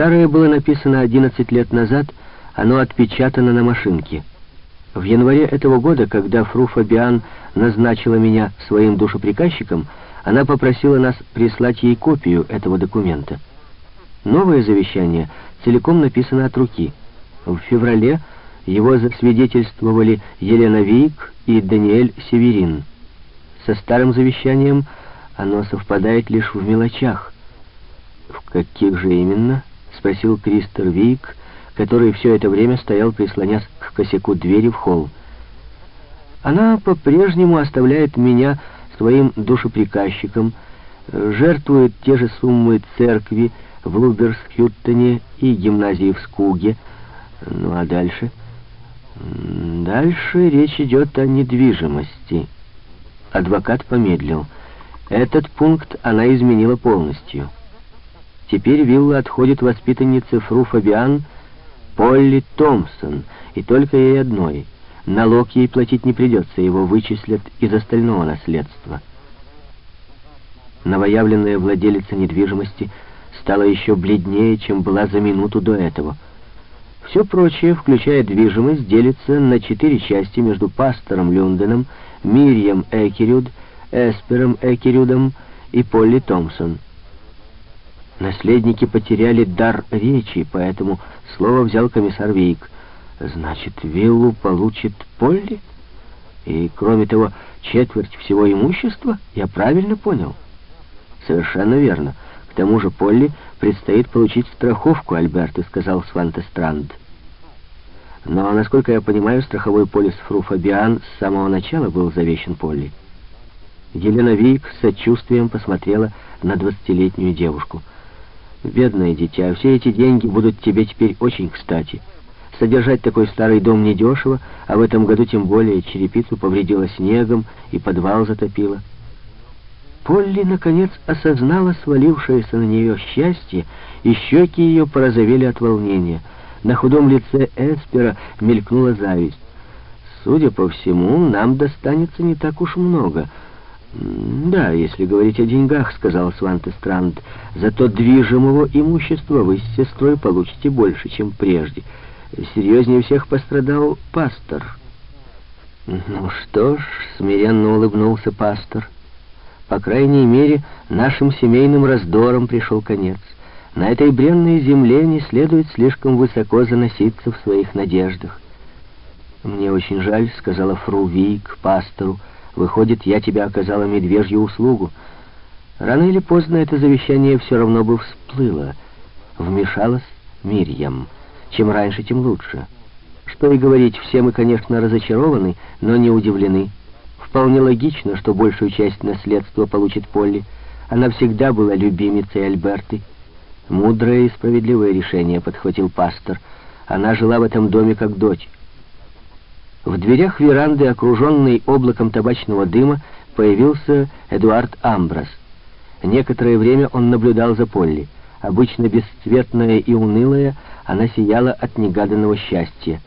Старое было написано 11 лет назад, оно отпечатано на машинке. В январе этого года, когда фру Фабиан назначила меня своим душеприказчиком, она попросила нас прислать ей копию этого документа. Новое завещание целиком написано от руки. В феврале его засвидетельствовали Елена Вик и Даниэль Северин. Со старым завещанием оно совпадает лишь в мелочах. «В каких же именно?» — спросил Кристер Вик, который все это время стоял, прислонясь к косяку двери в холл. «Она по-прежнему оставляет меня своим душеприказчиком, жертвует те же суммы церкви в Луберсхюттене и гимназии в Скуге. Ну а дальше? Дальше речь идет о недвижимости». Адвокат помедлил. Этот пункт она изменила полностью. Теперь вилла отходит воспитаннице Фру Фабиан Полли Томпсон, и только ей одной. Налог ей платить не придется, его вычислят из остального наследства. Новоявленная владелица недвижимости стала еще бледнее, чем была за минуту до этого. Все прочее, включая движимость, делится на четыре части между пастором Люнденом, Мирьям Экерюд, Эспером Экерюдом и Полли Томпсон. Наследники потеряли дар речи, поэтому слово взял комиссар Вейк. Значит, виллу получит Полли? И, кроме того, четверть всего имущества? Я правильно понял? Совершенно верно. К тому же Полли предстоит получить страховку, Альберт, сказал Свантестранд. Но, насколько я понимаю, страховой полис Фру Фабиан с самого начала был завещен Полли. Елена Вик с сочувствием посмотрела на двадцатилетнюю девушку. Бедное дитя, все эти деньги будут тебе теперь очень кстати. Содержать такой старый дом недешево, а в этом году тем более черепицу повредила снегом и подвал затопила. Полли, наконец, осознала свалившееся на нее счастье, и щеки ее порозовели от волнения. На худом лице Эспера мелькнула зависть. «Судя по всему, нам достанется не так уж много», «Да, если говорить о деньгах», — сказал Сванте Странд, «зато движимого имущества вы с сестрой получите больше, чем прежде. Серьезнее всех пострадал пастор». «Ну что ж», — смиренно улыбнулся пастор, «по крайней мере, нашим семейным раздорам пришел конец. На этой бренной земле не следует слишком высоко заноситься в своих надеждах». «Мне очень жаль», — сказала фру Вик пастору, — Выходит, я тебе оказала медвежью услугу. Рано или поздно это завещание все равно бы всплыло. Вмешалась Мирьям. Чем раньше, тем лучше. Что и говорить, все мы, конечно, разочарованы, но не удивлены. Вполне логично, что большую часть наследства получит Полли. Она всегда была любимицей Альберты. Мудрое и справедливое решение, подхватил пастор. Она жила в этом доме как дочь. В дверях веранды, окруженной облаком табачного дыма, появился Эдуард Амброс. Некоторое время он наблюдал за Полли. Обычно бесцветная и унылая, она сияла от негаданного счастья.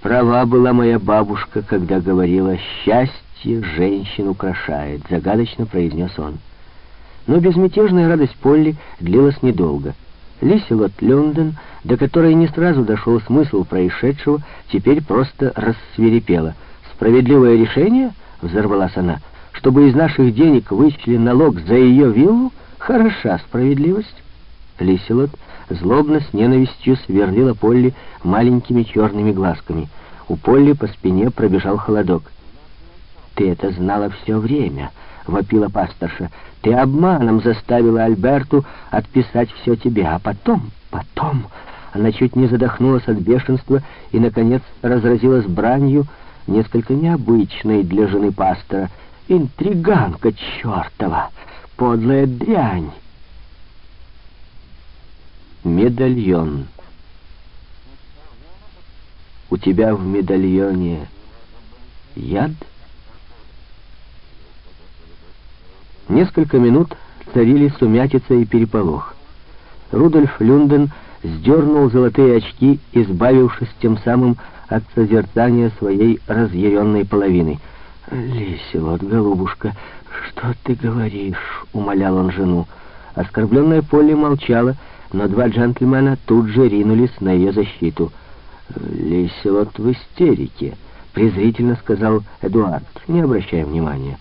«Права была моя бабушка, когда говорила, счастье женщин украшает», — загадочно произнес он. Но безмятежная радость Полли длилась недолго — Лиселот Лондон, до которой не сразу дошел смысл происшедшего, теперь просто рассверепела. «Справедливое решение?» — взорвалась она. «Чтобы из наших денег вычли налог за ее виллу? Хороша справедливость!» Лиселот злобно с ненавистью сверлила Полли маленькими черными глазками. У Полли по спине пробежал холодок. «Ты это знала все время!» — вопила пасторша. «Ты обманом заставила Альберту отписать все тебе, а потом, потом...» Она чуть не задохнулась от бешенства и, наконец, разразилась бранью, несколько необычной для жены пастора. «Интриганка чертова! Подлая дрянь!» Медальон. У тебя в медальоне яд? Несколько минут царили сумятица и переполох. Рудольф Люнден сдернул золотые очки, избавившись тем самым от созерцания своей разъяренной половины. «Лиселот, голубушка, что ты говоришь?» — умолял он жену. Оскорбленная Полли молчала, но два джентльмена тут же ринулись на ее защиту. «Леселот в истерике», — презрительно сказал Эдуард. «Не обращай внимания.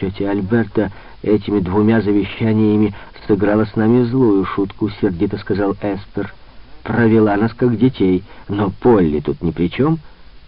Тетя Альберта этими двумя завещаниями сыграла с нами злую шутку», — сердито сказал Эспер. «Провела нас как детей, но Полли тут ни при чем».